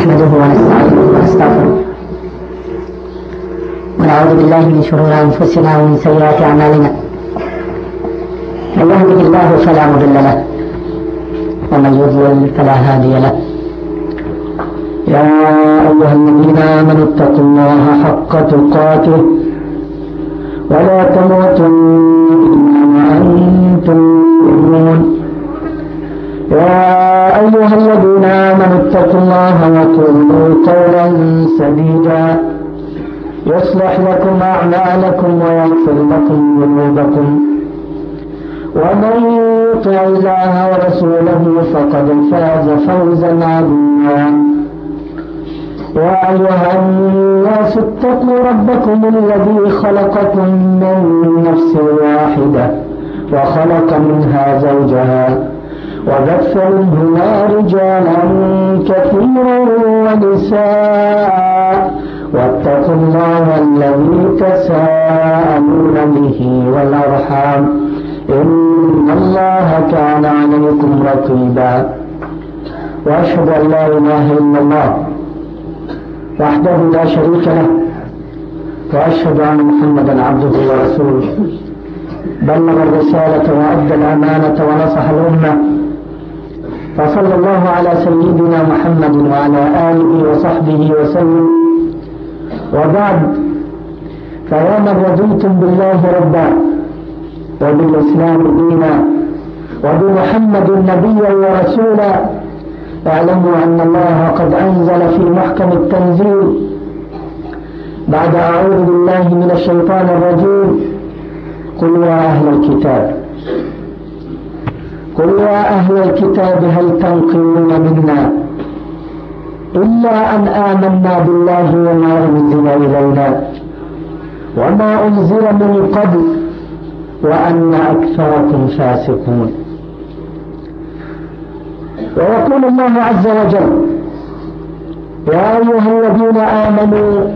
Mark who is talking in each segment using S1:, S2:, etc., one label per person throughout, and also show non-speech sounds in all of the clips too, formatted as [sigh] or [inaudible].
S1: نحمده ونستعينه ونستغفره. ونعوذ بالله من شرور أنفسنا ومن سيئات أعمالنا. من يهده الله فلا مضل له ومن يضلل فلا هادي له. يا أيها الذين آمنوا اتقوا الله حق تقاته ولا تموتن إلا وأنتم يا أيها الذين آمنوا اتقوا الله وقولوا قولا سديدا. يصلح لكم أعمالكم ويغفر لكم ذنوبكم. ومن يطع الله ورسوله فقد فاز فوزا عظيما. يا أيها الناس اتقوا ربكم الذي خلقكم من نفس واحدة وخلق منها زوجها وبث منهما رجالا كثيرا ونساء. واتقوا الله الذي تساءلون به والأرحام. إن الله كان عليكم رقيبا. وأشهد أن لا إله إلا الله وحده لا شريك له. وأشهد أن محمدا عبده ورسوله. بلغ الرسالة وأدى الأمانة ونصح الأمة. فصلى الله على سيدنا محمد وعلى آله وصحبه وسلم. وبعد فيا من رضيتم بالله ربا وبالإسلام دينا وبمحمد نبيا ورسولا اعلموا أن الله قد أنزل في محكم التنزيل. بعد أعوذ بالله من الشيطان الرجيم. قل يا أهل الكتاب قل يا أهل الكتاب هل تنقمون منا إلا أن آمنا بالله وما أنزل إلينا وما أنزل من قبل وأن أكثركم فاسقون. ويقول الله عز وجل يا أيها الذين آمنوا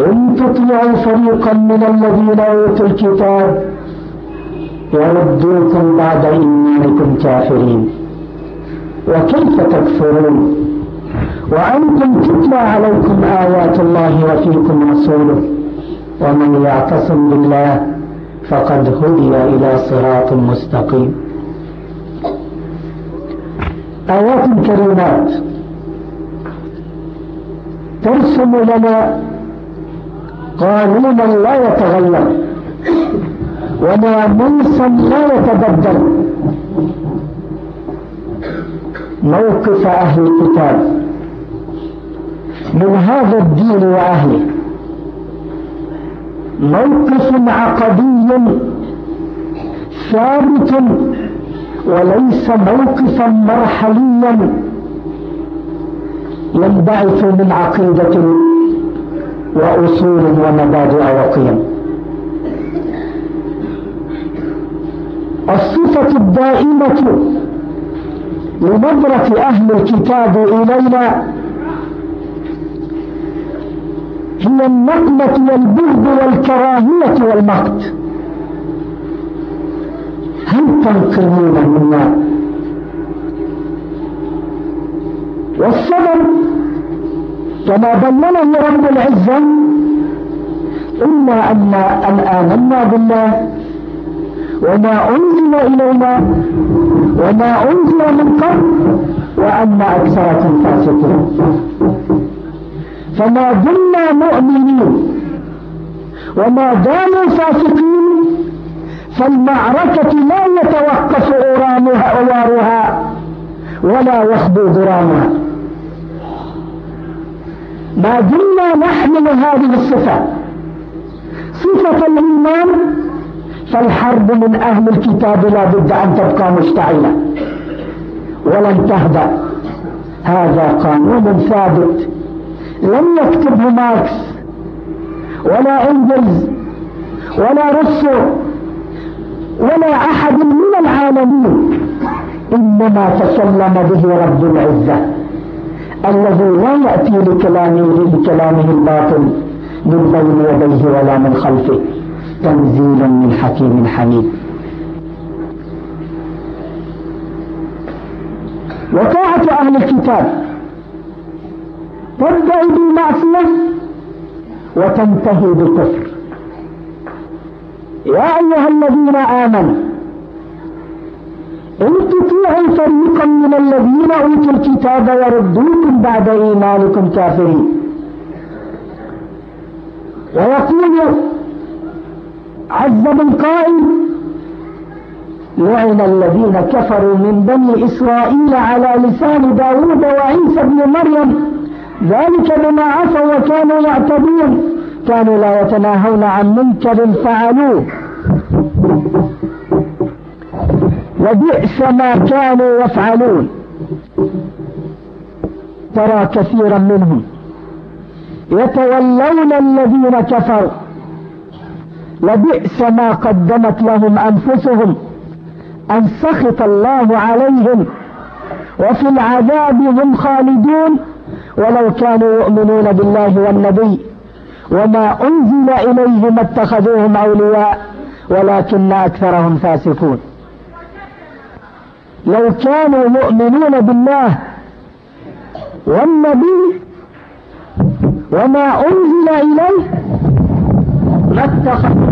S1: إن تطيعوا فريقا من الذين أوتوا الكتاب يردوكم بعد إيمانكم كافرين. وكيف تكفرون؟ وأنتم تتلى عليكم آيات الله وفيكم رسوله. ومن يعتصم بالله فقد هدي إلى صراط مستقيم. آيات كريمات. ترسم لنا قانونا لا يتغير. وناموسا لا يتبدل موقف أهل الكتاب. من هذا الدين وأهله. موقف عقدي ثابت وليس موقفا مرحليا. ينبعث من عقيدة وأصول ومبادئ وقيم. الصفة الدائمة لنظرة أهل الكتاب إلينا هي النقمة والبغض والكراهية والمقت. هل تنقمون منا؟ والسبب كما بينه رب العزة أن أن آمنا بالله. وما أنزل إلينا وما أنزل من قبل وأن أكثركم فاسقون. فما دمنا مؤمنين وما داموا فاسقين فالمعركة لا يتوقف أورامها أوارها ولا يخبو ضرامها ما دمنا نحمل هذه الصفة. صفة الإيمان فالحرب من أهل الكتاب لا بد أن تبقى مشتعلة. ولن تهدأ. هذا قانون ثابت. لم يكتبه ماركس ولا إنجلز ولا روسو ولا أحد من العالمين. إنما تسلم به رب العزة الذي لا يأتي لكلامه لكلامه الباطل من بين يديه ولا من خلفه. تنزيل من حكيم حميد. وطاعة أهل الكتاب. تبدأ بالمعصية وتنتهي بالكفر. يا أيها الذين آمنوا إن تطيعوا فريقا من الذين أوتوا الكتاب يردوكم بعد إيمانكم كافرين. ويقول عز من قائل لعن الذين كفروا من بني إسرائيل على لسان داود وعيسى بن مريم. ذلك بما عصوا وكانوا يعتدون. كانوا لا يتناهون عن منكر فعلوه. وبئس ما كانوا يفعلون. ترى كثيرا منهم يتولون الذين كفروا. لبئس ما قدمت لهم أنفسهم أن سخط الله عليهم وفي العذاب هم خالدون ولو كانوا يؤمنون بالله والنبي وما أنزل إليهم اتخذوهم أولياء ولكن أكثرهم فاسقون. لو كانوا يؤمنون بالله والنبي وما أنزل إليه ما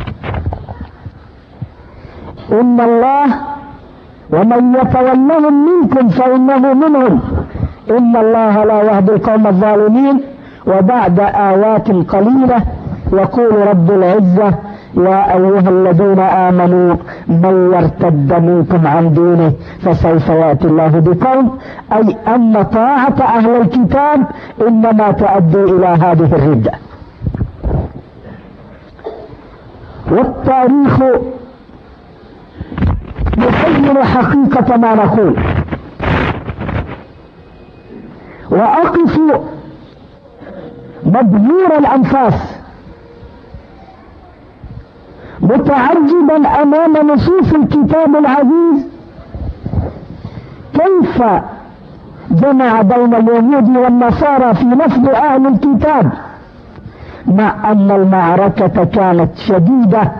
S1: إن الله ومن يتولهم منكم فإنه منهم. إن الله لا يهدي القوم الظالمين وبعد آيات قليلة يقول رب العزة يا أيها الذين آمنوا من يرتد منكم عن دينه فسوف يأتي الله بقوم. أي أن طاعة أهل الكتاب إنما تؤدي إلى هذه الردة. والتاريخ يبين حقيقة ما نقول. وأقف مبهور الأنفاس. متعجبا أمام نصوص الكتاب العزيز. كيف جمع بين اليهود والنصارى في نفض أهل الكتاب؟ مع أن المعركة كانت شديدة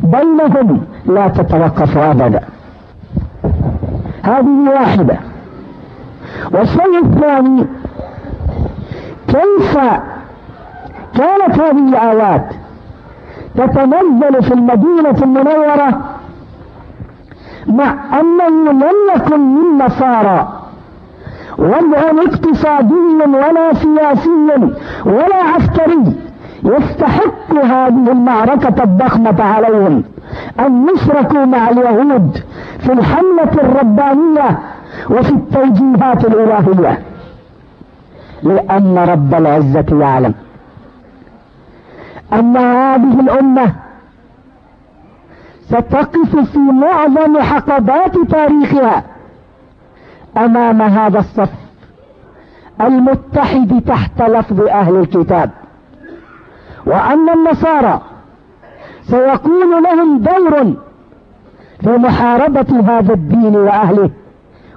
S1: بينهم لا تتوقف أبدا. هذه واحدة. والشيء الثاني كيف كانت هذه الآيات تتنزل في المدينة المنورة مع أنه لم يكن من نصارى وضع اقتصادي ولا سياسي ولا عسكري يستحق هذه المعركة الضخمة عليهم. أن يشركوا مع اليهود في الحملة الربانية وفي التوجيهات الإلهية. لأن رب العزة يعلم أن هذه الأمة ستقف في معظم حقبات تاريخها أمام هذا الصف المتحد تحت لفظ أهل الكتاب وأن النصارى سيكون لهم دور في محاربة هذا الدين وأهله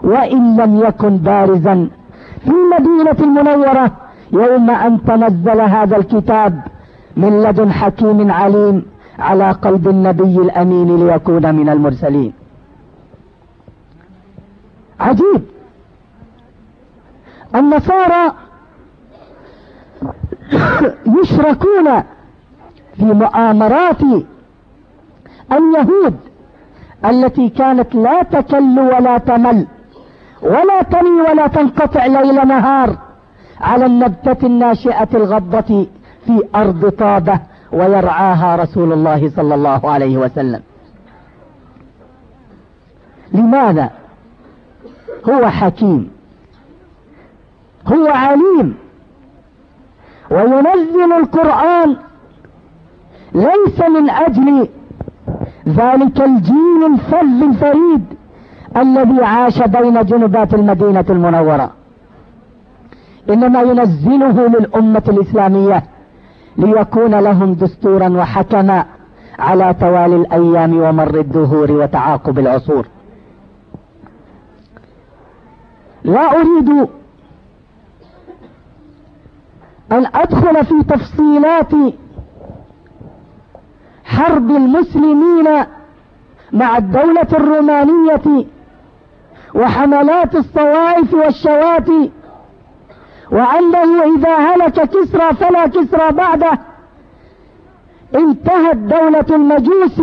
S1: وإن لم يكن بارزا. في المدينة المنورة يوم أن تنزل هذا الكتاب من لدن حكيم عليم على قلب النبي الأمين ليكون من المرسلين. عجيب النصارى يشركون في مؤامرات اليهود التي كانت لا تكل ولا تمل ولا تني ولا تنقطع ليل نهار على النبتة الناشئة الغضة في أرض طابة ويرعاها رسول الله صلى الله عليه وسلم. لماذا؟ هو حكيم هو عليم وينزل القرآن ليس من أجل ذلك الجيل الفذ الفريد الذي عاش بين جنبات المدينة المنورة. إنما ينزله للأمة الإسلامية ليكون لهم دستورا وحكما على توالي الأيام ومر الدهور وتعاقب العصور. لا أريد أن أدخل في تفصيلات حرب المسلمين مع الدولة الرومانية وحملات الصوائف والشواتي وأنه إذا هلك كسرى فلا كسرى بعده. انتهت دولة المجوس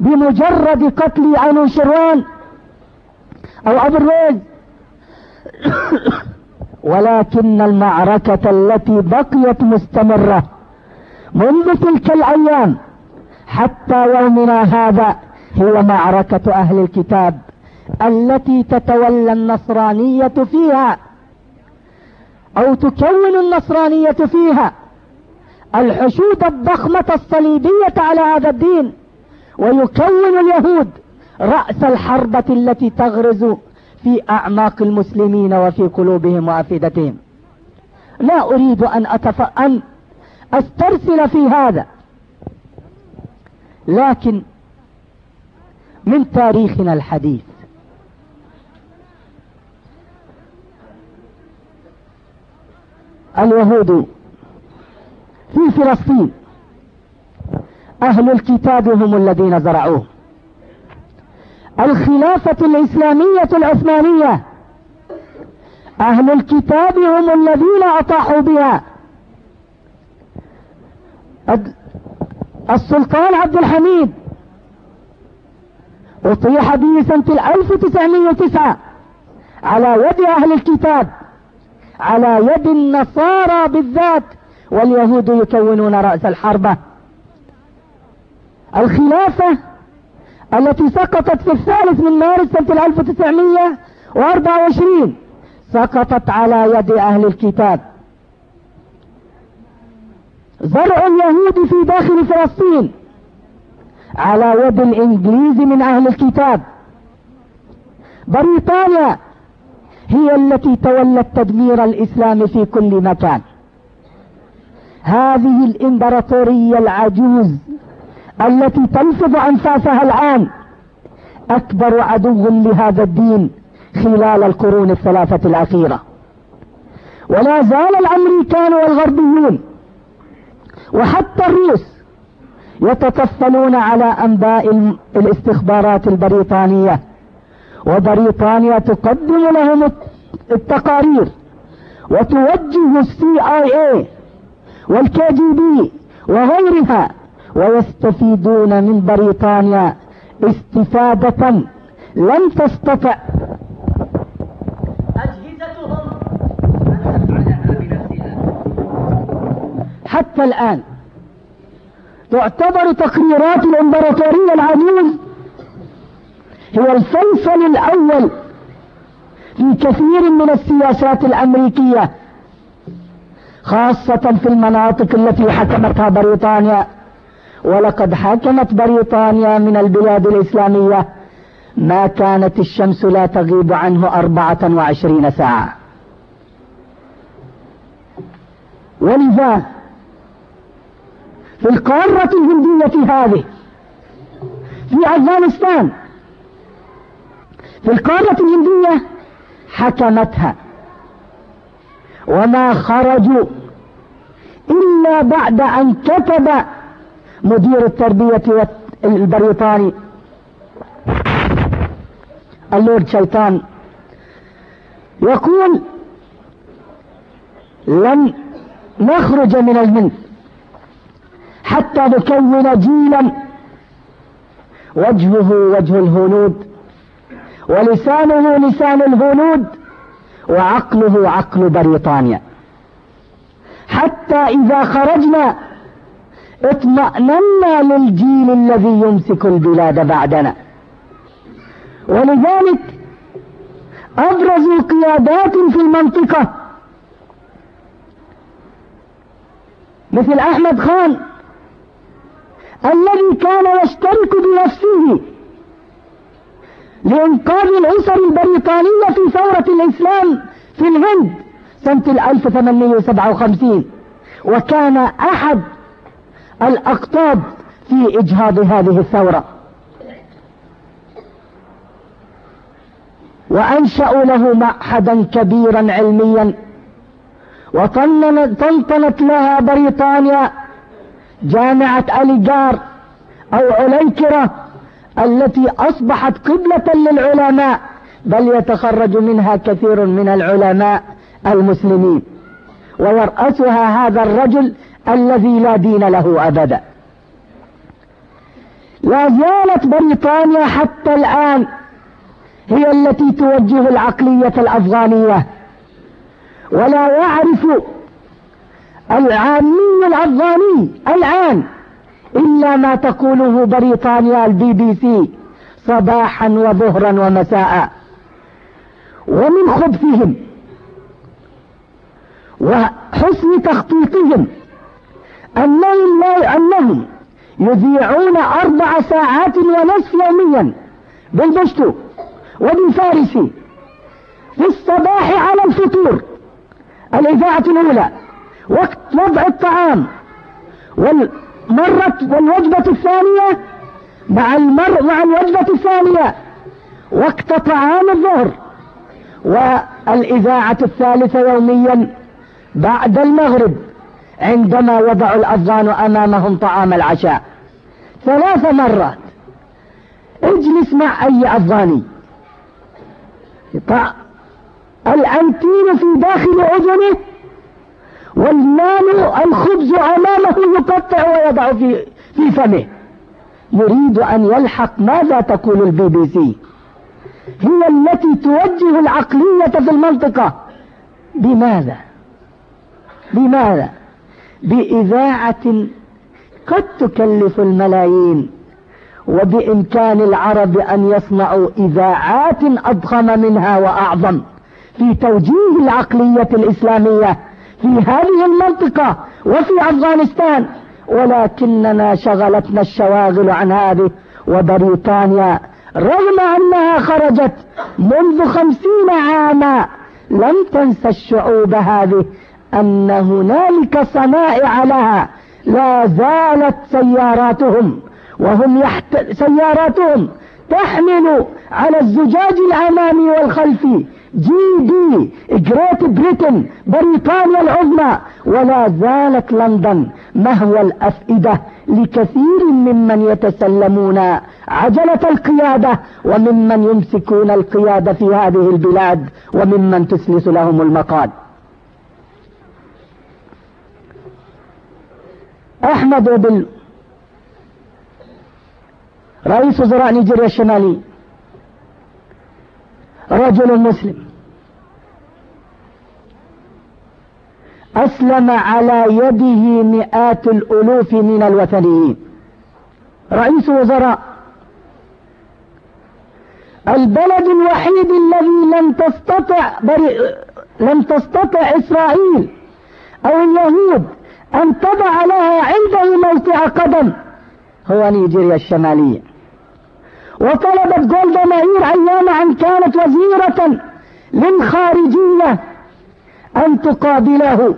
S1: بمجرد قتل أنوشروان أو أبو الريز. [coughs] ولكن المعركة التي بقيت مستمرة. منذ تلك الأيام. حتى يومنا هذا هي معركة أهل الكتاب التي تتولى النصرانية فيها أو تكون النصرانية فيها الحشود الضخمة الصليبية على هذا الدين ويكون اليهود رأس الحربة التي تغرز في أعماق المسلمين وفي قلوبهم وأفئدتهم. لا أريد أن, أتف... أن أسترسل في هذا. لكن من تاريخنا الحديث. اليهود في فلسطين. أهل الكتاب هم الذين زرعوه. الخلافة الإسلامية العثمانية. أهل الكتاب هم الذين أطاحوا بها. السلطان عبد الحميد. أطيح به سنة 1909 على يد أهل الكتاب على يد النصارى بالذات واليهود يكونون رأس الحربة. الخلافة التي سقطت في الثالث من مارس سنة 1924 سقطت على يد أهل الكتاب. زرع اليهود في داخل فلسطين. على يد الإنجليز من أهل الكتاب. بريطانيا هي التي تولت تدمير الإسلام في كل مكان. هذه الإمبراطورية العجوز التي تلفظ أنفاسها الآن أكبر عدو لهذا الدين خلال القرون الثلاثة الأخيرة. ولا زال الأمريكان والغربيون وحتى الروس يتطفلون على أنباء الاستخبارات البريطانية. وبريطانيا تقدم لهم التقارير وتوجه ال CIA وال KGB وغيرها ويستفيدون من بريطانيا استفادة لم تستطع حتى الآن. تعتبر تقريرات الإمبراطورية العجوز هو الفيصل الأول في كثير من السياسات الأمريكية خاصة في المناطق التي حكمتها بريطانيا. ولقد حكمت بريطانيا من البلاد الإسلامية ما كانت الشمس لا تغيب عنه أربعة وعشرين ساعة. ولذا في القارة الهندية هذه في أفغانستان. في القارة الهندية حكمتها. وما خرجوا إلا بعد أن كتب مدير التربية البريطاني اللورد شيطان يقول لن نخرج من الهند حتى نكون جيلا. وجهه وجه الهنود ولسانه لسان الهنود وعقله عقل بريطانيا. حتى إذا خرجنا اطمأننا للجيل الذي يمسك البلاد بعدنا. ولذلك أبرزوا قيادات في المنطقة مثل أحمد خان الذي كان يشترك بنفسه لإنقاذ الأسر البريطانية في ثورة الإسلام في الهند سنة 1857 وكان أحد الأقطاب في إجهاض هذه الثورة. وأنشأوا له معهدا كبيرا علميا وطنطنت لها بريطانيا جامعة أليجار أو عليكرة التي أصبحت قبلة للعلماء بل يتخرج منها كثير من العلماء المسلمين. ويرأسها هذا الرجل الذي لا دين له أبدا. لا زالت بريطانيا حتى الآن هي التي توجه العقلية الأفغانية. ولا يعرف العامي الأفغاني الآن إلا ما تقوله بريطانيا البي بي سي صباحا وظهرا ومساء. ومن خبثهم وحسن تخطيطهم أنهم, أنهم يذيعون أربع ساعات ونصف يوميا بالبشتو وبالفارسي في الصباح على الفطور. الإذاعة الأولى وقت وضع الطعام. والمرة والوجبة الثانية مع المر مع الوجبة الثانية وقت طعام الظهر. والإذاعة الثالثة يوميا بعد المغرب عندما وضع الأفغان أمامهم طعام العشاء. ثلاث مرات. اجلس مع أي أفغاني ال antenne في داخل أذنه والمال الخبز أمامه يقطع ويضع في, في فمه. يريد أن يلحق ماذا تقول البي بي سي هي التي توجه العقلية في المنطقة. بماذا؟ بماذا؟ بإذاعة قد تكلف الملايين وبإمكان العرب أن يصنعوا إذاعات أضخم منها وأعظم في توجيه العقلية الإسلامية. في هذه المنطقة وفي أفغانستان. ولكننا شغلتنا الشواغل عن هذه وبريطانيا رغم أنها خرجت منذ خمسين عاما. لم تنسى الشعوب هذه أن هنالك صنائع لها. لا زالت سياراتهم وهم يحت... سياراتهم تحمل على الزجاج الأمامي والخلفي GB Great Britain بريطانيا العظمى. ولا زالت لندن مهوى الأفئدة لكثير ممن يتسلمون عجلة القيادة وممن يمسكون القيادة في هذه البلاد وممن تسلس لهم المقال أحمد بن رئيس وزراء نيجيريا الشمالي. رجل مسلم. أسلم على يده مئات الألوف من الوثنيين. رئيس وزراء. البلد الوحيد الذي لم تستطع بري... لم تستطع إسرائيل أو اليهود أن تضع لها عنده موقع قدم هو نيجيريا الشمالية. وطلبت جولدا مائير أيام أن كانت وزيرة للخارجية أن تقابله.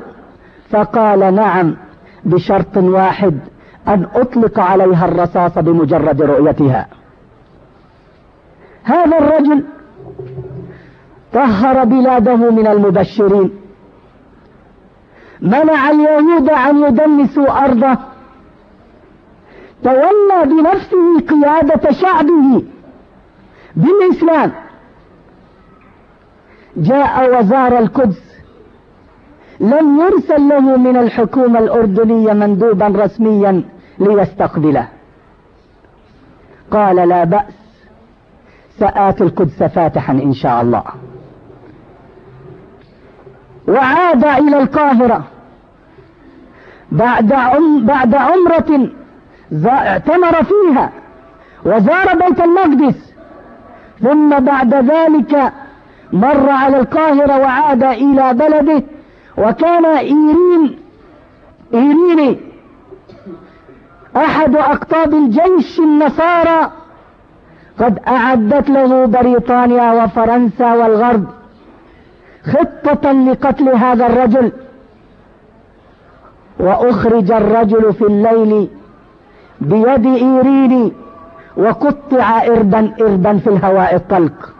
S1: فقال نعم بشرط واحد أن أطلق عليها الرصاص بمجرد رؤيتها. هذا الرجل طهر بلاده من المبشرين. منع اليهود أن يدنسوا أرضه تولى بنفسه قيادة شعبه بالإسلام. جاء وزار القدس لم يرسل له من الحكومة الأردنية مندوبا رسميا ليستقبله. قال لا بأس سآتي القدس فاتحا إن شاء الله. وعاد إلى القاهرة. بعد بعد عمرة اعتمر فيها وزار بيت المقدس. ثم بعد ذلك مر على القاهرة وعاد إلى بلده وكان إيرين إيريني أحد أقطاب الجيش النصارى. قد أعدت له بريطانيا وفرنسا والغرب خطة لقتل هذا الرجل. وأخرج الرجل في الليل بيد إيرين وقطع إربا إربا في الهواء الطلق.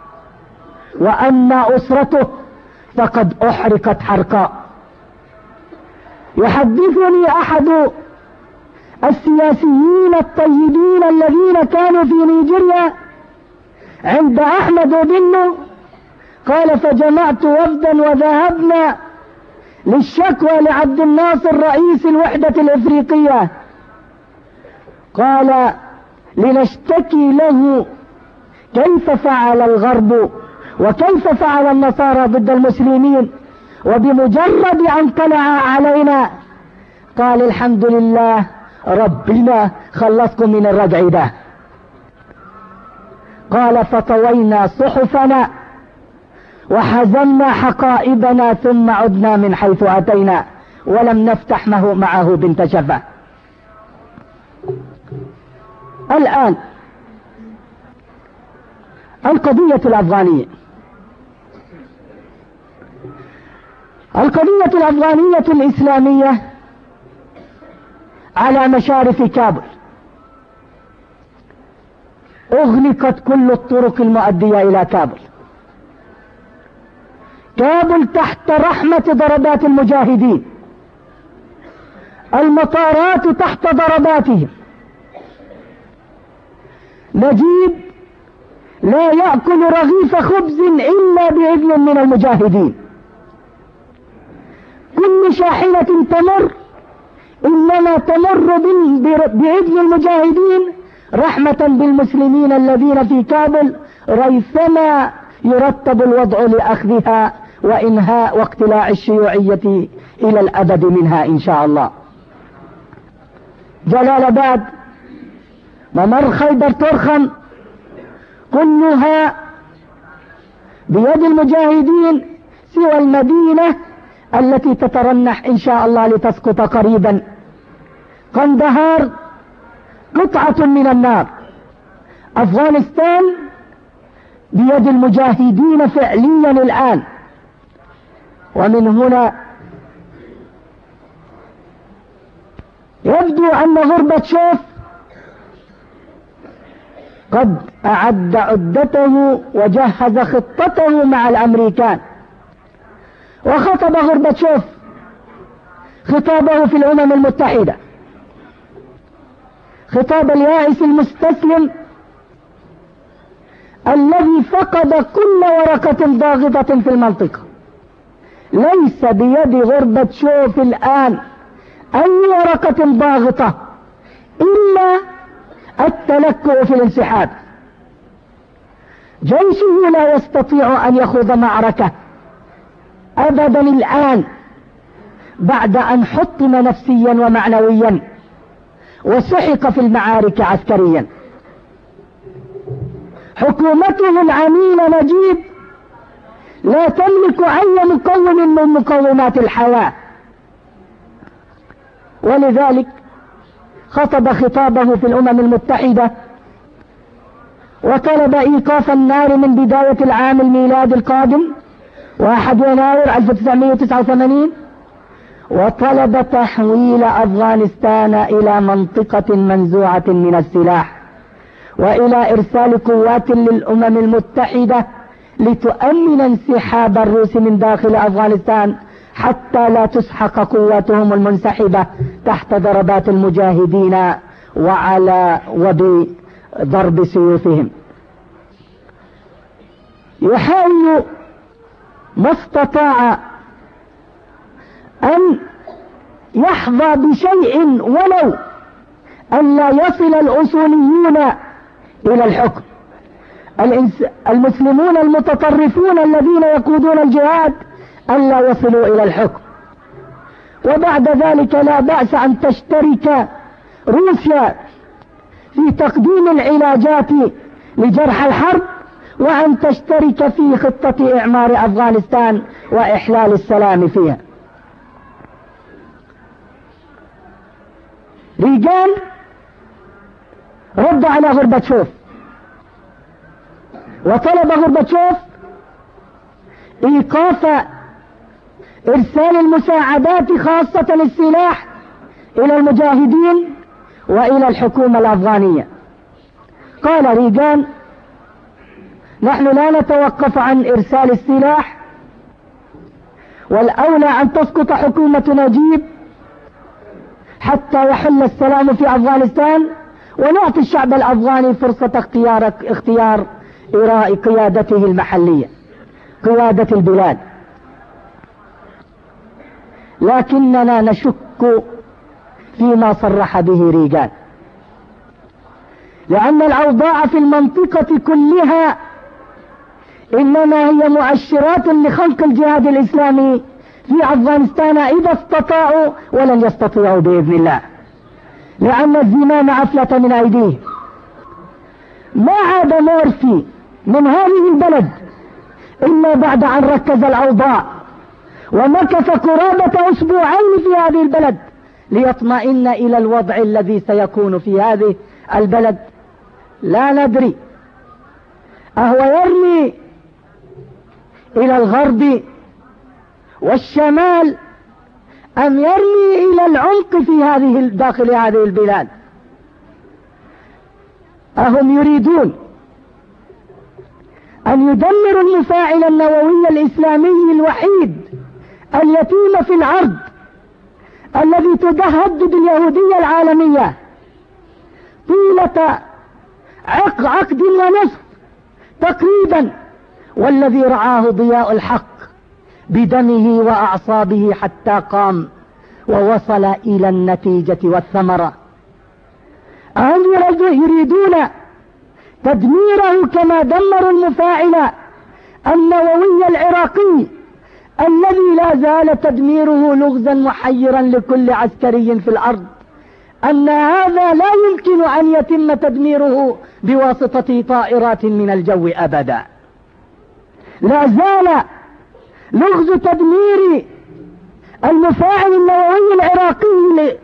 S1: وأما أسرته فقد أحرقت حرقاء يحدثني أحد السياسيين الطيبين الذين كانوا في نيجيريا عند أحمد بن قال فجمعت وفدا وذهبنا للشكوى لعبد الناصر رئيس الوحدة الإفريقية. قال لنشتكي له كيف فعل الغرب وكيف فعل النصارى ضد المسلمين وبمجرد أن طلع علينا؟ قال الحمد لله ربنا خلصكم من الرجع ده. قال فطوينا صحفنا وحزمنا حقائبنا ثم عدنا من حيث أتينا ولم نفتح معه بنت شفة. الآن القضية الأفغانية. القضية الأفغانية الإسلامية على مشارف كابل. أغلقت كل الطرق المؤدية إلى كابل. كابل تحت رحمة ضربات المجاهدين. المطارات تحت ضرباتهم. نجيب لا يأكل رغيف خبز إلا بإذن من المجاهدين. كل شاحنة تمر إنما تمر بإذن المجاهدين رحمة بالمسلمين الذين في كابل ريثما يرتب الوضع لأخذها وإنهاء واقتلاع الشيوعية إلى الأبد منها إن شاء الله. جلال آباد ممر خيبر ترخم كلها بيد المجاهدين سوى المدينة التي تترنح إن شاء الله لتسقط قريبا. قندهار قطعة من النار. أفغانستان بيد المجاهدين فعليا الآن. ومن هنا يبدو أن غربة شوف قد أعد عدته وجهز خطته مع الأمريكان. وخطب غربتشوف خطابه في الأمم المتحدة. خطاب اليائس المستسلم الذي فقد كل ورقة ضاغطة في المنطقة. ليس بيد غربة شوف الآن أي ورقة ضاغطة إلا التلكؤ في الانسحاب. جيشه لا يستطيع أن يخوض معركة أبدا الآن بعد أن حطم نفسيا ومعنويا وسحق في المعارك عسكريا. حكومته العميلة نجيب لا تملك أي مقوم من مقومات الحياة. ولذلك خطب خطابه في الأمم المتحدة وطلب إيقاف النار من بداية العام الميلادي القادم واحد يناير 1989 وطلب تحويل أفغانستان إلى منطقة منزوعة من السلاح وإلى إرسال قوات للأمم المتحدة لتؤمن انسحاب الروس من داخل أفغانستان. حتى لا تسحق قواتهم المنسحبة تحت ضربات المجاهدين وعلى وبضرب سيوفهم. يحاول ما استطاع أن يحظى بشيء ولو أن لا يصل الأصوليون إلى الحكم. المسلمون المتطرفون الذين يقودون الجهاد أن لا يصلوا إلى الحكم. وبعد ذلك لا بأس أن تشترك روسيا في تقديم العلاجات لجرح الحرب وأن تشترك في خطة إعمار أفغانستان وإحلال السلام فيها. ريجان رد على غربتشوف وطلب غربتشوف إيقاف إرسال المساعدات خاصة السلاح إلى المجاهدين وإلى الحكومة الأفغانية. قال ريغان نحن لا نتوقف عن إرسال السلاح والأولى أن تسقط حكومة نجيب حتى يحل السلام في أفغانستان ونعطي الشعب الأفغاني فرصة اختيار اختيار قيادته المحلية قيادة البلاد. لكننا نشك فيما صرح به ريغان. لأن الأوضاع في المنطقة كلها إنما هي مؤشرات لخلق الجهاد الإسلامي في أفغانستان إذا استطاعوا ولن يستطيعوا بإذن الله. لأن الزمام أفلت من أيديه. ما عاد مورفي من هذه البلد إلا بعد أن ركز الأوضاع ومكث قرابة أسبوعين في هذه البلد ليطمئن إلى الوضع الذي سيكون في هذه البلد. لا ندري. أهو يرمي إلى الغرب والشمال. أم يرمي إلى العمق في هذه داخل هذه البلاد؟ أهم يريدون أن يدمروا المفاعل النووي الإسلامي الوحيد. اليتيم في العرض الذي تدهدد اليهودية العالمية. طيلة عقد ونصف تقريبا والذي رعاه ضياء الحق بدمه وأعصابه حتى قام ووصل إلى النتيجة والثمرة. أهم يريدون تدميره كما دمروا المفاعل النووي العراقي. الذي لا زال تدميره لغزا محيرا لكل عسكري في الأرض. أن هذا لا يمكن أن يتم تدميره بواسطة طائرات من الجو أبدا. لا زال لغز تدمير المفاعل النووي العراقي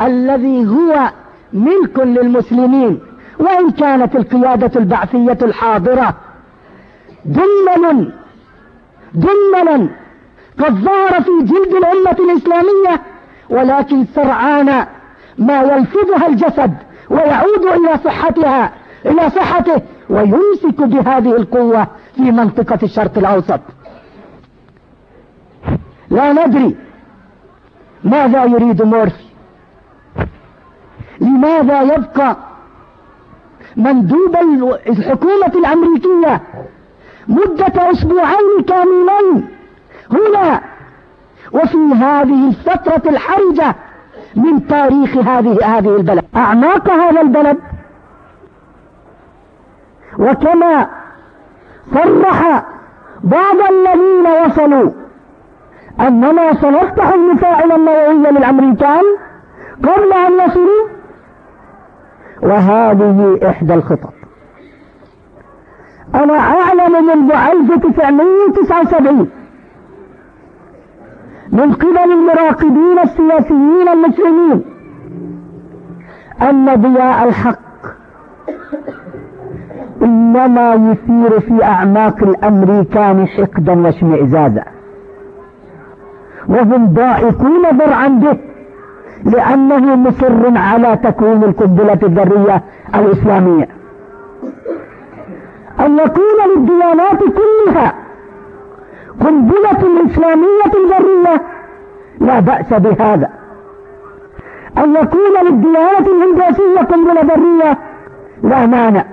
S1: الذي هو ملك للمسلمين وإن كانت القيادة البعثية الحاضرة دملا دملا قد ظهر في جلد الأمة الإسلامية ولكن سرعان ما يلفظها الجسد ويعود إلى صحتها إلى صحته ويمسك بهذه القوة في منطقة الشرق الأوسط. لا ندري ماذا يريد مورفي. لماذا يبقى مندوب الحكومة الأمريكية مدة أسبوعين كاملين هنا وفي هذه الفترة الحرجة من تاريخ هذه هذه البلد. أعماق هذا البلد. وكما صرح بعض الذين وصلوا أننا سنفتح المفاعل النووي للأمريكان قبل أن يصلوا. وهذه إحدى الخطط. أنا أعلم منذ 1979 من قبل المراقبين السياسيين المسلمين أن ضياء الحق إنما يثير في أعماق الأمريكان حقدا واشمئزازا. وهم ضائقون ذرعا به لأنه مصر على تكوين القنبلة الذرية الإسلامية. أن يكون للديانات كلها قنبلة إسلامية ذرية. لا بأس بهذا. أن يكون للديانة الهندوسية قنبلة ذرية لا مانع.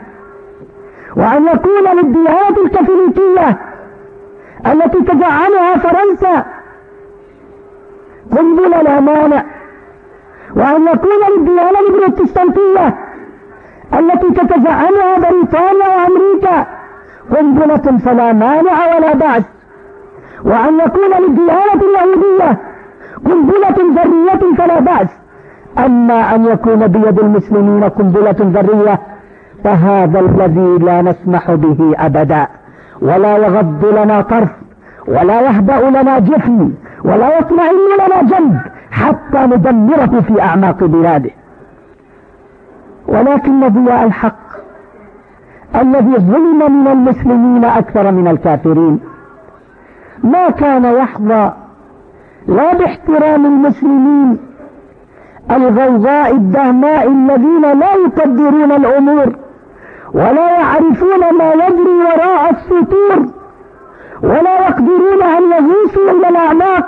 S1: وأن يكون للديانة الكاثوليكية التي تزعمها فرنسا قنبلة لا مانع. وأن يكون للديانة البروتستانتية التي تتزعمها بريطانيا وأمريكا قنبلة فلا مانع ولا بأس. وأن يكون للديانة اليهودية قنبلة ذرية فلا بأس. أما أن يكون بيد المسلمين قنبلة ذرية فهذا الذي لا نسمح به أبدا. ولا يغض لنا طرف ولا يهبأ لنا جفن ولا يطمئن لنا جنب حتى ندمره في أعماق بلاده. ولكن ضياء الحق الذي ظلم من المسلمين أكثر من الكافرين. ما كان يحظى لا باحترام المسلمين الغوغاء الدهماء الذين لا يقدرون الأمور ولا يعرفون ما يجري وراء السطور ولا يقدرون أن يغوصوا إلى الأعماق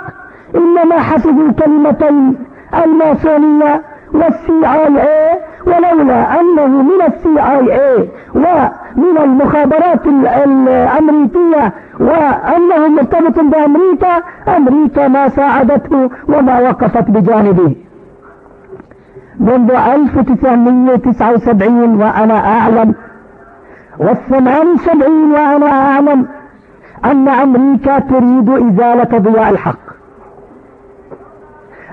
S1: إنما حفظوا كلمتين الماسونية وال CIA ولولا أنه من ال CIA ومن المخابرات الأمريكية وأنه مرتبط بأمريكا أمريكا ما ساعدته وما وقفت بجانبه. منذ 1979 وأنا أعلم والثمان سبعين وأنا أعلم أن أمريكا تريد إزالة ضياء الحق.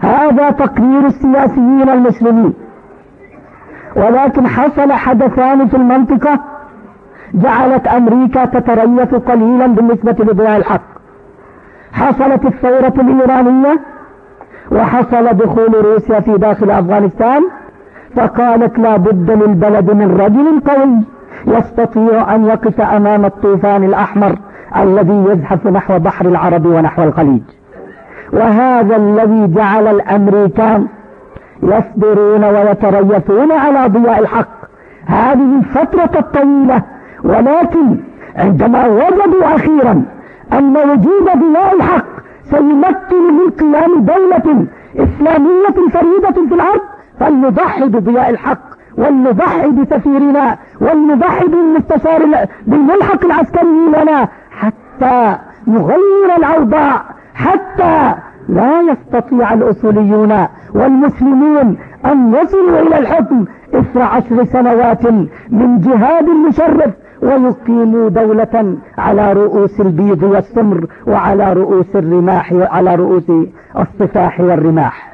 S1: هذا تقرير السياسيين المسلمين. ولكن حصل حدثان في المنطقة جعلت أمريكا تتريث قليلا بالنسبة لضياء الحق. حصلت الثورة الإيرانية وحصل دخول روسيا في داخل أفغانستان فقالت لا بد للبلد من رجل قوي يستطيع أن يقف أمام الطوفان الأحمر الذي يزحف نحو بحر العرب ونحو الخليج. وهذا الذي جعل الأمريكان يصبرون ويتريثون على ضياء الحق. هذه الفترة الطويلة ولكن عندما وجدوا أخيرا أن وجود ضياء الحق سيمكن من قيام دولة إسلامية فريدة في الأرض فلنضحي بضياء الحق ولنضحي بسفيرنا ولنضحي بالمستشار بالملحق العسكري لنا حتى نغير الأوضاع حتى لا يستطيع الأصوليون والمسلمون أن يصلوا إلى الحكم اثر عشر سنوات من جهاد مشرف ويقيموا دولة على رؤوس البيض والسمر وعلى رؤوس الرماح وعلى رؤوس الصفاح والرماح.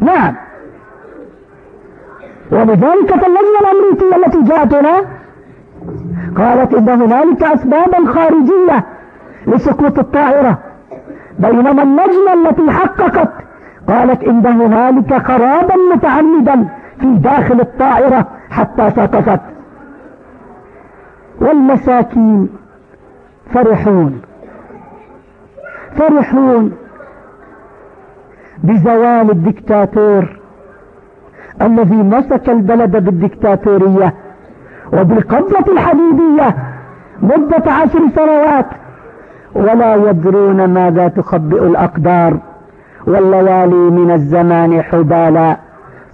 S1: نعم. ولذلك اللجنة الأمريكية التي جاءت هنا قالت إن هنالك أسبابا خارجية لسقوط الطائرة بينما اللجنة التي حققت قالت إن هنالك خرابا متعمدا في داخل الطائرة حتى سقطت والمساكين فرحون. فرحون بزوال الدكتاتور الذي مسك البلد بالدكتاتورية وبالقبضة الحديدية مدة عشر سنوات. ولا يدرون ماذا تخبئ الأقدار. والليالي من الزمان حبالا.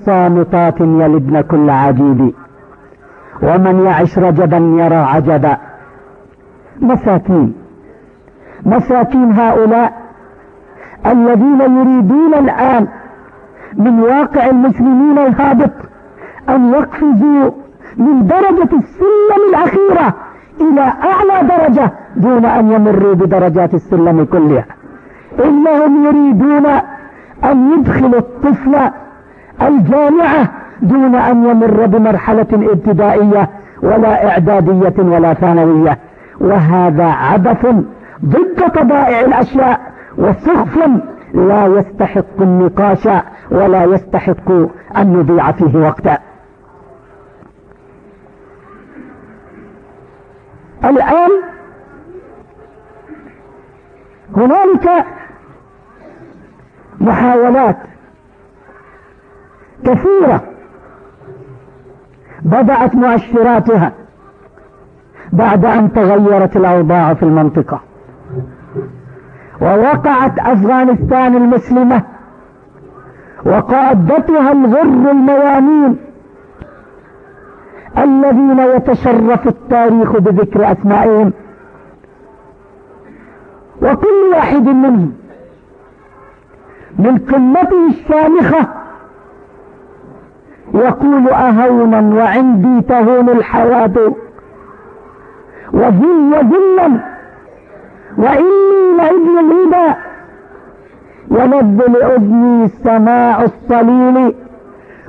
S1: صامتات يلدن كل عجيب. ومن يعش رجبا يرى عجبا. مساكين. مساكين هؤلاء الذين يريدون الآن من واقع المسلمين الهابط أن يقفزوا من درجة السلم الأخيرة إلى أعلى درجة دون أن يمروا بدرجات السلم كلها. إنهم يريدون أن يدخلوا الطفل الجامعة دون أن يمر بمرحلة ابتدائية ولا إعدادية ولا ثانوية. وهذا عبث ضد طبائع الأشياء وسخف لا يستحق النقاش ولا يستحق أن نضيع فيه وقتا. الآن هنالك محاولات كثيرة. بدأت مؤشراتها بعد أن تغيرت الأوضاع في المنطقة. ووقعت أفغانستان المسلمة وقادتها الغر الميامين الذين يتشرف التاريخ بذكر أسمائهم. وكل واحد منهم من قمته الشامخة يقول أهونا وعندي تهون الحياة وذل وذلا وإني لابن الهدى ولذ لأذني سماع الصليل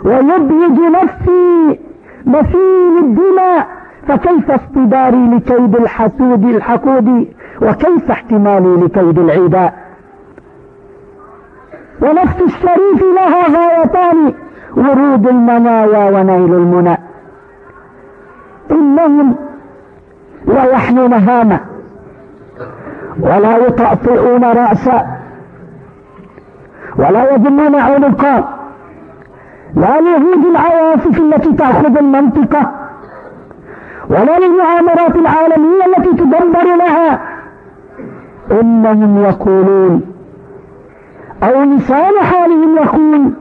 S1: ويبهج نفسي مثيل الدماء فكيف اصطداري لكيد الحسود الحقود وكيف احتمالي لكيد العداء ونفس الشريف لها غايتان ورود المنايا ونيل المنى. إنهم لا يحنون هامة ولا يطأطئون رأسا ولا يظنون عنقا لا لوجود العواصف التي تأخذ المنطقة. ولا للمؤامرات العالمية التي تدبر لها. إنهم يقولون أو لسان حالهم يقول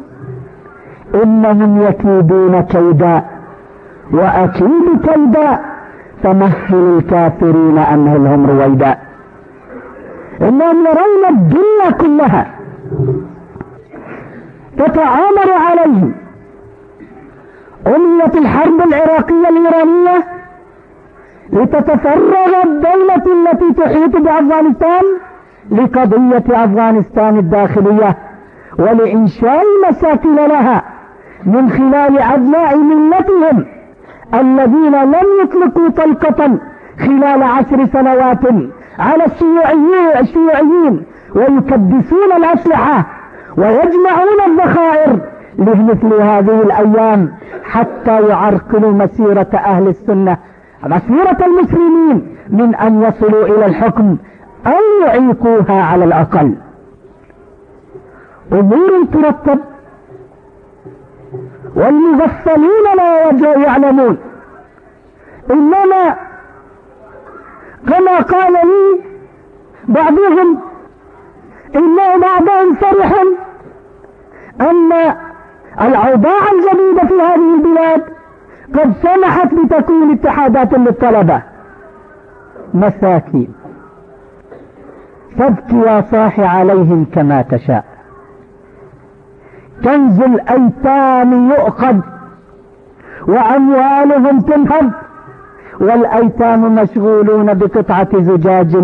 S1: إنهم يكيدون كيدا وأكيد كيدا فمهل الكافرين أمهلهم رويدا. إنهم يرون الدنيا كلها. تتعامر عليهم. أمية الحرب العراقية الإيرانية لتتفرغ الدولة التي تحيط بأفغانستان لقضية أفغانستان الداخلية ولإنشاء مساكن لها. من خلال أبناء ملتهم الذين لم يطلقوا طلقة خلال عشر سنوات على الشيوعيين, ويكدسون الأسلحة ويجمعون الذخائر لمثل هذه الأيام حتى يعرقلوا مسيرة أهل السنة مسيرة المسلمين من أن يصلوا إلى الحكم أو يعيقوها على الأقل. أمور ترتب والمغفلين لا يعلمون. إنما كما قال لي بعضهم إن بعضهم فرح أن الأوضاع الجديدة في هذه البلاد قد سمحت بتكوين اتحادات للطلبة. مساكين. فابكي يا صاح عليهم كما تشاء. كنز الأيتام يؤخذ وأموالهم تنهب والأيتام مشغولون بقطعة زجاج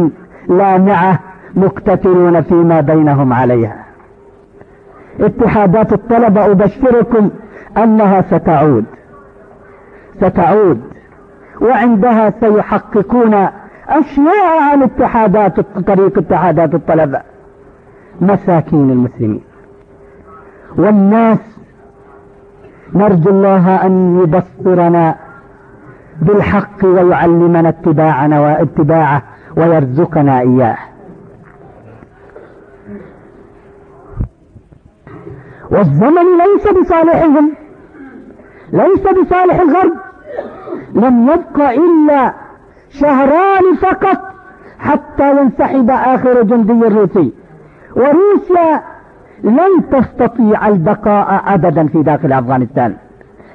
S1: لامعة مقتتلون فيما بينهم عليها. اتحادات الطلبة أبشركم أنها ستعود. ستعود. وعندها سيحققون أشياء عن اتحادات طريق اتحادات الطلبة. مساكين المسلمين. والناس نرجو الله أن يبصرنا بالحق ويعلمنا اتباعنا واتباعه ويرزقنا إياه. والزمن ليس بصالحهم ليس بصالح الغرب لم يبق إلا شهران فقط حتى ينسحب آخر جندي روسي وروسيا لن تستطيع البقاء أبدا في داخل أفغانستان.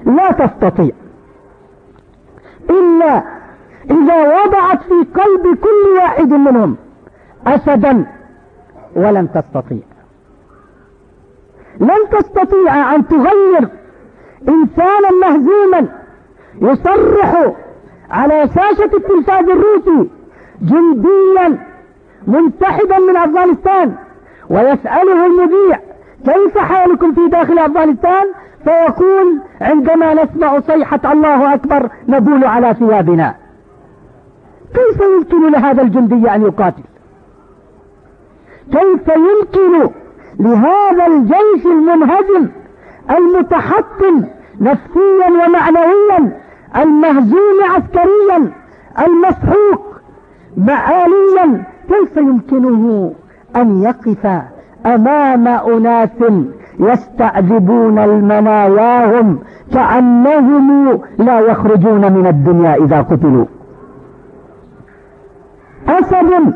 S1: لا تستطيع. إلا إذا وضعت في قلب كل واحد منهم أسدا ولن تستطيع. لن تستطيع أن تغير إنسانا مهزوما يصرح على شاشة التلفاز الروسي جنديا منسحبا من أفغانستان. ويسأله المذيع كيف حالكم في داخل أفغانستان؟ فيقول عندما نسمع صيحة الله أكبر نبول على ثيابنا. كيف يمكن لهذا الجندي أن يقاتل؟ كيف يمكن لهذا الجيش المنهزم المتحطم نفسيا ومعنويا المهزوم عسكريا المسحوق معاليا؟ كيف يمكنه؟ أن يقف أمام أناس يستعذبون المناياهم كأنهم لا يخرجون من الدنيا إذا قتلوا. أسد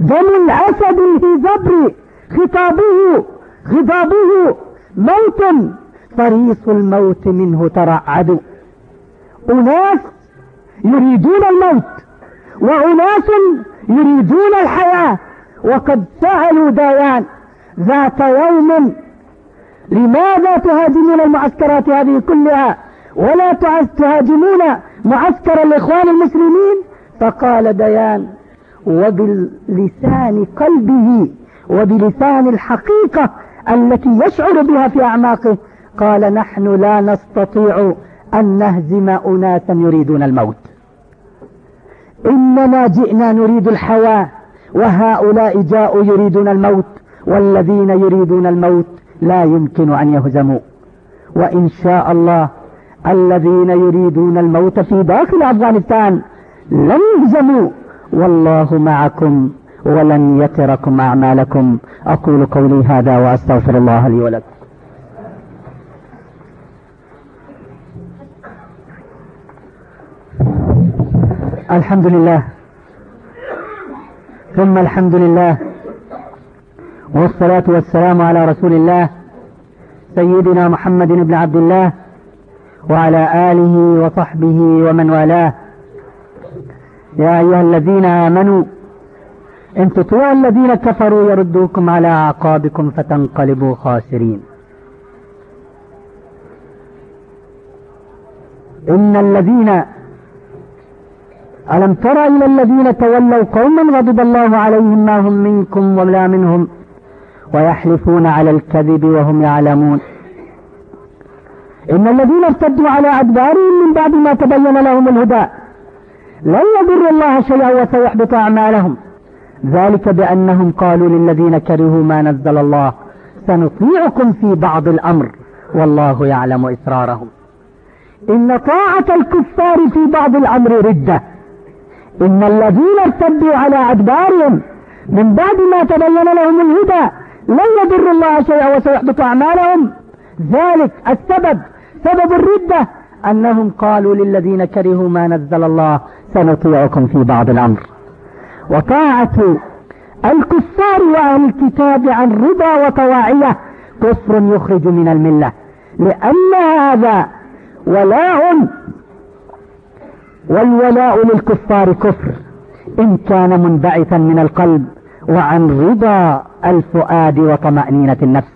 S1: دم الأسد في زبر خطابه خطابه موت. طريق الموت منه ترعد. أناس يريدون الموت وأناس يريدون الحياة. وقد سألوا ديان ذات يوم لماذا تهاجمون المعسكرات هذه كلها ولا تهاجمون معسكر الإخوان المسلمين؟ فقال ديان وبلسان قلبه وبلسان الحقيقة التي يشعر بها في أعماقه قال نحن لا نستطيع أن نهزم أناسا يريدون الموت. إننا جئنا نريد الحياة. وهؤلاء جاءوا يريدون الموت والذين يريدون الموت لا يمكن أن يهزموا. وإن شاء الله الذين يريدون الموت في داخل أفغانستان لن يهزموا. والله معكم ولن يتركم أعمالكم. أقول قولي هذا وأستغفر الله لي ولكم. الحمد لله. ثم الحمد لله والصلاة والسلام على رسول الله سيدنا محمد بن عبد الله وعلى آله وصحبه ومن والاه. يا أيها الذين آمنوا إن تطيعوا الذين كفروا يردوكم على أعقابكم فتنقلبوا خاسرين. إن الذين ألم تر إلى الذين تولوا قوما غضب الله عليهم ما هم منكم ولا منهم ويحلفون على الكذب وهم يعلمون. إن الذين ارتدوا على أدبارهم من بعد ما تبين لهم الهدى لن يضر الله شيئا وسيحبط أعمالهم. ذلك بأنهم قالوا للذين كرهوا ما نزل الله سنطيعكم في بعض الأمر والله يعلم إسرارهم. إن طاعة الكفار في بعض الأمر ردة. إن الذين ارتدوا على أدبارهم من بعد ما تبين لهم الهدى لن يضر الله شيئا وسيحبط أعمالهم. ذلك السبب سبب الردة أنهم قالوا للذين كرهوا ما نزل الله سنطيعكم في بعض الأمر. وطاعة الكفار وأهل الكتاب عن رضا وطواعية كفر يخرج من الملة لأن هذا ولاء والولاء للكفار كفر. إن كان منبعثا من القلب وعن رضا الفؤاد وطمأنينة النفس.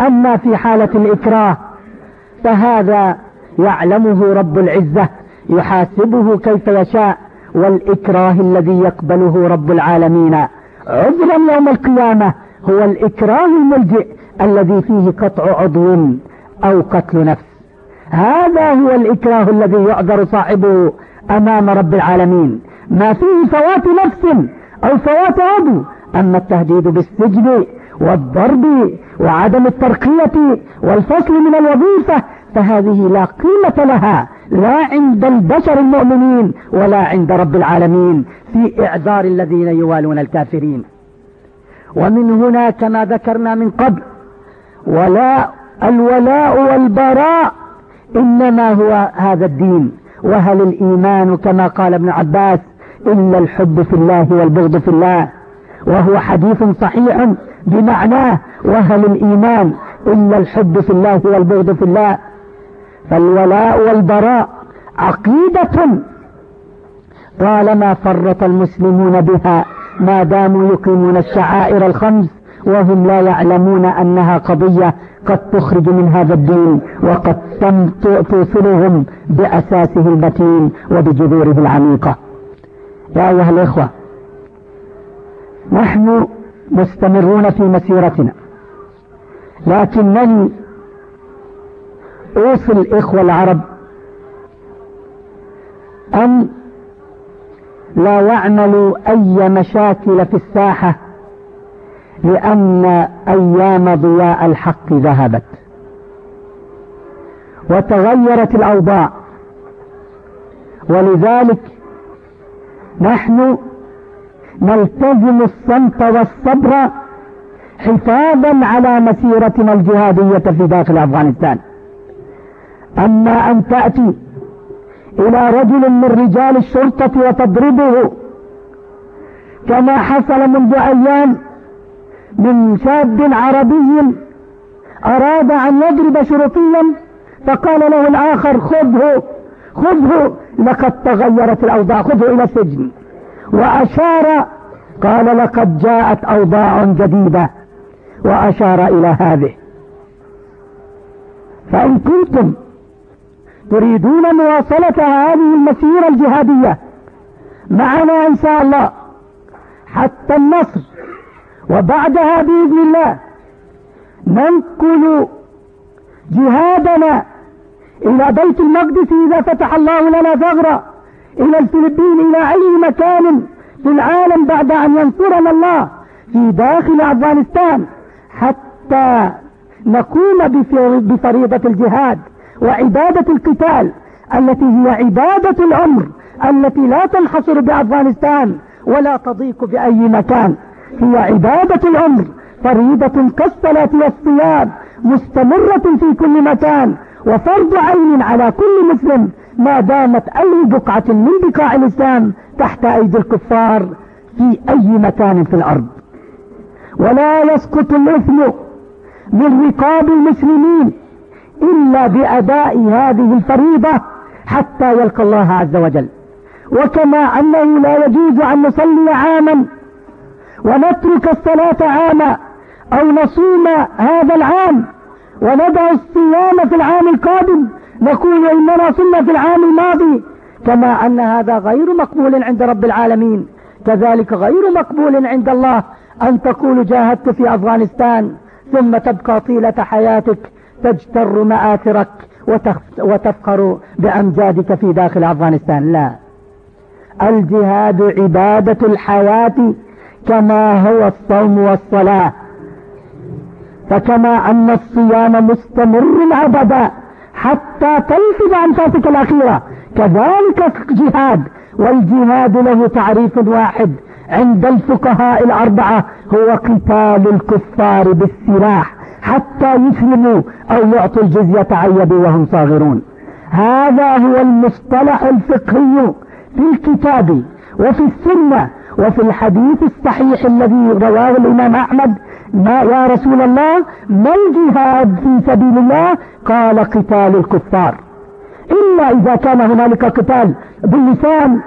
S1: أما في حالة الإكراه فهذا يعلمه رب العزة يحاسبه كيف يشاء والإكراه الذي يقبله رب العالمين عذرا يوم القيامة هو الإكراه الملجئ الذي فيه قطع عضو أو قتل نفس. هذا هو الإكراه الذي يعذر صاحبه أمام رب العالمين. ما فيه فوات نفس أو فوات عضو أما التهديد بالسجن والضرب وعدم الترقية والفصل من الوظيفة فهذه لا قيمة لها لا عند البشر المؤمنين ولا عند رب العالمين في إعذار الذين يوالون الكافرين. ومن هنا كما ذكرنا من قبل ولا الولاء والبراء إنما هو هذا الدين. وهل الإيمان كما قال ابن عباس إلا الحب في الله والبغض في الله؟ وهو حديث صحيح بمعناه وهل الإيمان إلا الحب في الله والبغض في الله؟ فالولاء والبراء عقيدة طالما فرط المسلمون بها ما داموا يقيمون الشعائر الخمس وهم لا يعلمون أنها قضية قد تخرج من هذا الدين وقد توصلهم بأساسه المتين وبجذوره العميقة. يا أيها الإخوة نحن مستمرون في مسيرتنا لكنني أوصي الإخوة العرب أن لا يعملوا أي مشاكل في الساحة لأن أيام ضياء الحق ذهبت. وتغيرت الأوضاع. ولذلك نحن نلتزم الصمت والصبر حفاظا على مسيرتنا الجهادية في داخل أفغانستان. أما أن تأتي إلى رجل من رجال الشرطة وتضربه كما حصل منذ أيام من شاب عربي أراد أن يضرب شرطيا فقال له الآخر خذه خذه لقد تغيرت الأوضاع خذه إلى السجن. وأشار قال لقد جاءت أوضاع جديدة وأشار إلى هذه. فإن كنتم تريدون مواصلة هذه المسيرة الجهادية معنا إن شاء الله حتى النصر وبعدها بإذن الله ننقل جهادنا إلى بيت المقدس إذا فتح الله لنا ثغرة إلى الفلبين إلى أي مكان في العالم بعد أن ينصرنا الله في داخل أفغانستان حتى نقوم بفريضة الجهاد وعبادة القتال التي هي عبادة العمر التي لا تنحصر بأفغانستان ولا تضيق بأي مكان. هي عبادة العمر فريضة كالصلاة والصيام مستمرة في كل مكان وفرض عين على كل مسلم ما دامت أي بقعة من بقاع الإسلام تحت أيدي الكفار في أي مكان في الأرض. ولا يسقط الإثم من رقاب المسلمين إلا بأداء هذه الفريضة حتى يلقى الله عز وجل. وكما أنه لا يجوز أن نصلي عاما ونترك الصلاة عاما أو نصوم هذا العام وندع الصيام في العام القادم نقول إننا صلنا في العام الماضي كما أن هذا غير مقبول عند رب العالمين. كذلك غير مقبول عند الله أن تقول جاهدت في أفغانستان ثم تبقى طيلة حياتك تجتر مآثرك وتفخر بأمجادك في داخل أفغانستان. لا. الجهاد عبادة الحياة كما هو الصوم والصلاة. فكما أن الصيام مستمر أبدا حتى تلفظ أنفاسك الأخيرة. كذلك الجهاد والجهاد له تعريف واحد عند الفقهاء الأربعة هو قتال الكفار بالسلاح حتى يسلموا أو يعطوا الجزية عن يد وهم صاغرون. هذا هو المصطلح الفقهي في الكتاب وفي السنة. وفي الحديث الصحيح الذي رواه الإمام أحمد ما يا رسول الله ما الجهاد في سبيل الله؟ قال قتال الكفار. إلا إذا كان هنالك قتال باللسان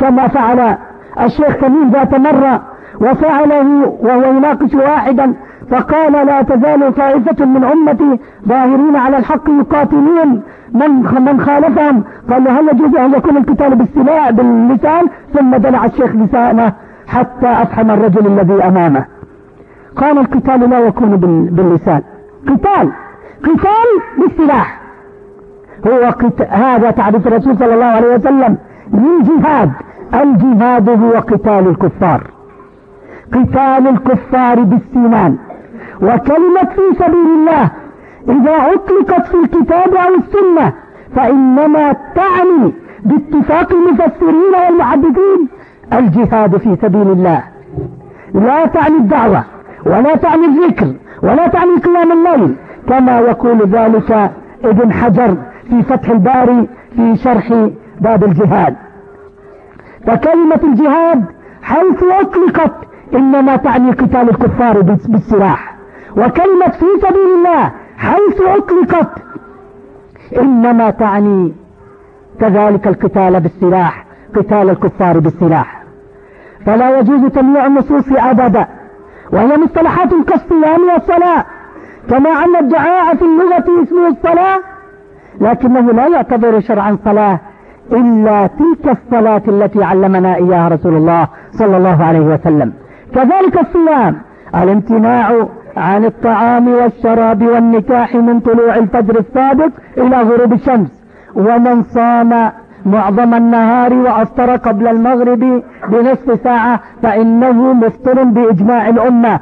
S1: كما فعل الشيخ تميم ذات مرة وفعله وهو يناقش واحدا فقال لا تزال طائفة من أمتي ظاهرين على الحق يقاتلون. من من خالفهم؟ قال هل يجوز أن يكون القتال بالسلاح باللسان؟ ثم دلع الشيخ لسانه حتى أفهم الرجل الذي أمامه. قال القتال لا يكون باللسان. قتال قتال بالسلاح. هو قت... هذا تعريف الرسول صلى الله عليه وسلم. للجهاد الجهاد هو قتال الكفار. قتال الكفار بالسنان. وكلمة في سبيل الله. إذا أطلقت في الكتاب أو السنة فإنما تعني باتفاق المفسرين والمحدثين الجهاد في سبيل الله. لا تعني الدعوة ولا تعني الذكر ولا تعني قيام الليل كما يقول ذلك ابن حجر في فتح الباري في شرح باب الجهاد. فكلمة الجهاد حيث أطلقت إنما تعني قتال الكفار بالسلاح. وكلمة في سبيل الله حيث أطلقت. إنما تعني كذلك القتال بالسلاح قتال الكفار بالسلاح. فلا يجوز تمييع النصوص أبدا وهي مصطلحات كالصيام والصلاة. كما أن الدعاء في اللغة اسمه الصلاة لكنه لا يعتبر شرعا صلاة إلا تلك الصلاة التي علمنا إياها رسول الله صلى الله عليه وسلم. كذلك الصيام الامتناع عن الطعام والشراب والنكاح من طلوع الفجر الصادق إلى غروب الشمس. ومن صام معظم النهار وأفطر قبل المغرب بنصف ساعة فإنه مفطر بإجماع الأمة.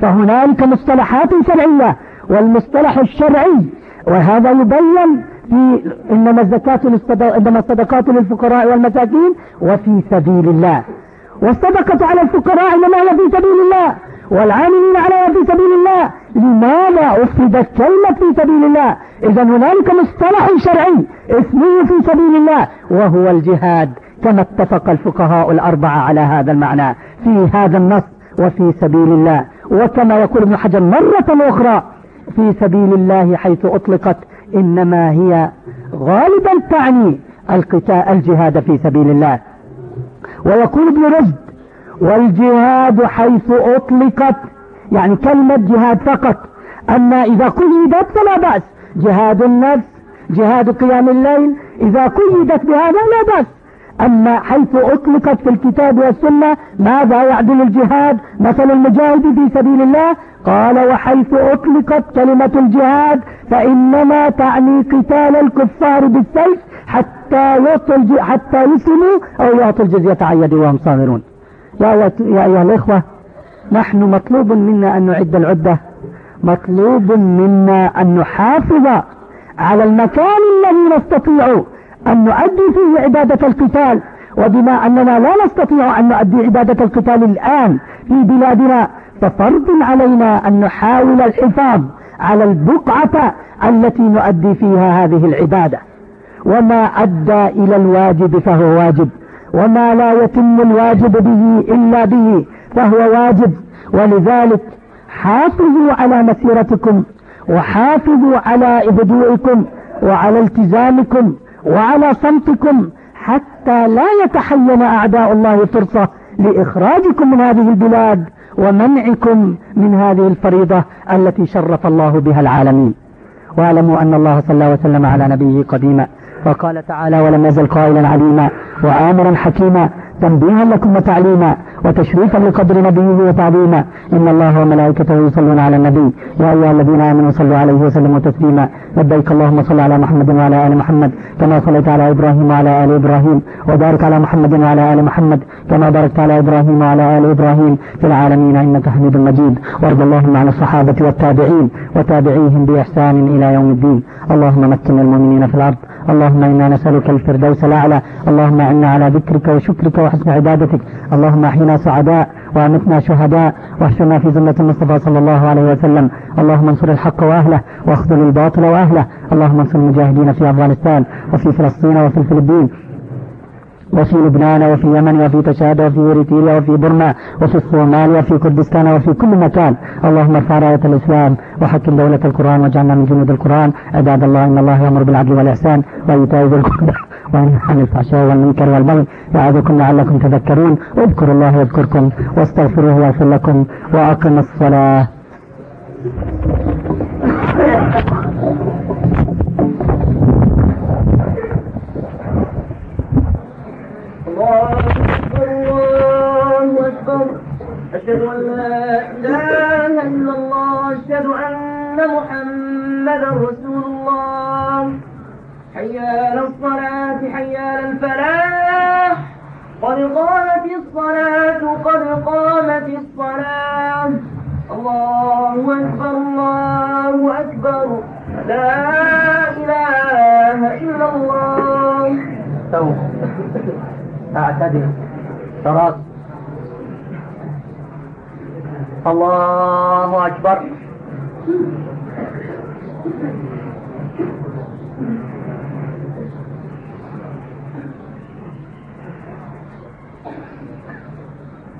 S1: فهنالك مصطلحات شرعية والمصطلح الشرعي وهذا يبين في إنما الزكاة إنما الصدقات للفقراء والمساكين وفي سبيل الله. والصدقة على الفقراء إنما هي في سبيل الله. والعاملين عليها في سبيل الله. لماذا أفردت كلمة في سبيل الله؟ إذا هنالك مصطلح شرعي اسمه في سبيل الله وهو الجهاد كما اتفق الفقهاء الأربعة على هذا المعنى في هذا النص وفي سبيل الله. وكما يقول ابن حجر مرة أخرى في سبيل الله حيث أطلقت إنما هي غالبا تعني القتال الجهاد في سبيل الله. ويقول ابن رشد والجهاد حيث أطلقت يعني كلمة جهاد فقط. أما إذا قيدت فلا بأس. جهاد النفس جهاد قيام الليل إذا قيدت بهذا لا بأس. أما حيث أطلقت في الكتاب والسنة ماذا يعدل الجهاد؟ مثل المجاهد في سبيل الله. قال وحيث أطلقت كلمة الجهاد فإنما تعني قتال الكفار بالسيف حتى يطل حتى يسلموا أو يعطوا الجزية عن يد وهم صاغرون. يا أيها الإخوة نحن مطلوب منا أن نعد العدة مطلوب منا أن نحافظ على المكان الذي نستطيع أن نؤدي فيه عبادة القتال. وبما أننا لا نستطيع أن نؤدي عبادة القتال الآن في بلادنا ففرض علينا أن نحاول الحفاظ على البقعة التي نؤدي فيها هذه العبادة. وما أدى إلى الواجب فهو واجب. وما لا يتم الواجب به إلا به فهو واجب. ولذلك حافظوا على مسيرتكم وحافظوا على هدوئكم وعلى التزامكم وعلى صمتكم حتى لا يتحين أعداء الله فرصة لإخراجكم من هذه البلاد ومنعكم من هذه الفريضة التي شرف الله بها العالمين. واعلموا أن الله صلى وسلم على نبيه قديما. وقال تعالى ولم يزل قائلا عليما وآمرا حكيما تنبيها لكم وتعليما وتشريفا لقدر نبيه وتعظيما إن الله وملائكته يصلون على النبي يا أيها الذين آمنوا صلوا عليه وسلموا تسليما لبيك اللهم صل على محمد وعلى آل محمد كما صليت على إبراهيم وعلى آل إبراهيم وبارك على محمد وعلى آل محمد كما باركت على إبراهيم وعلى آل إبراهيم في العالمين إنك حميد مجيد وارض اللهم عن الصحابة والتابعين وتابعيهم بإحسان إلى يوم الدين اللهم مكن المؤمنين في الأرض اللهم إنا نسألك الفردوس الأعلى. اللهم إنا على ذكرك وشكرك وحسن عبادتك. اللهم أحينا سعداء وأمتنا شهداء. واحشرنا في زمة المصطفى صلى الله عليه وسلم. اللهم انصر الحق وأهله واخذل الباطل وأهله. اللهم انصر المجاهدين في أفغانستان وفي فلسطين وفي الفلبين. وفي لبنان وفي اليمن وفي تشاد وفي إريتريا وفي برما وفي الصومال وفي كردستان وفي كل مكان. اللهم ارفع راية الإسلام وحكم دولة القرآن واجعلنا من جنود القرآن. عباد الله إن الله يأمر بالعدل والإحسان وإيتاء ذي القربى [laughs] وينهى عن الفحشاء والمنكر والبغي يعظكم لعلكم تذكرون. اذكروا الله يذكركم واستغفروه يغفر لكم. وأقم الصلاة.
S2: الفلاح. قد قامت الصلاة قد قامت الصلاة. الله أكبر الله أكبر. لا إله إلا الله.
S1: سوف اعتدل. تراك الله أكبر.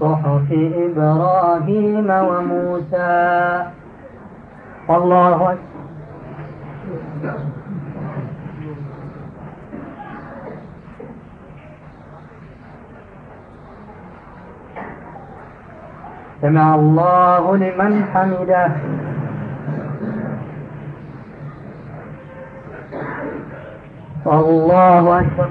S1: صحف إبراهيم وموسى. والله أكبر. سمع الله لمن حمده. الله أكبر.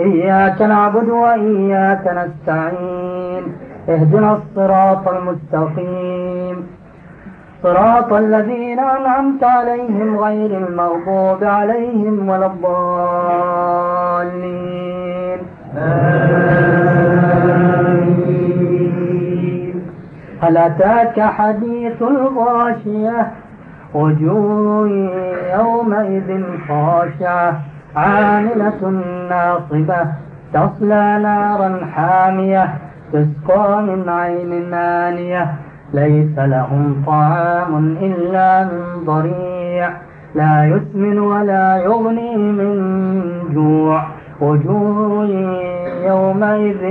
S1: إياك نعبد وإياك نستعين اهدنا الصراط المستقيم. صراط الذين أنعمت عليهم غير المغضوب عليهم ولا الضالين. هل أتاك حديث الغاشية؟ وجوه يومئذ خاشعة. عاملة ناصبة تصلى نارا حامية تسقى من عين آنية ليس لهم طعام إلا من ضريع. لا يسمن ولا يغني من جوع. وجوه يومئذ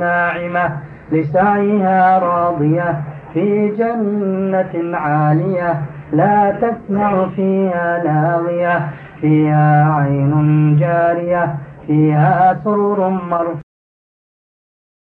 S1: ناعمة لسعيها راضية في جنة عالية. لا تسمع فيها لاغية. فيها عين جارية فيها سرر مرفوعة.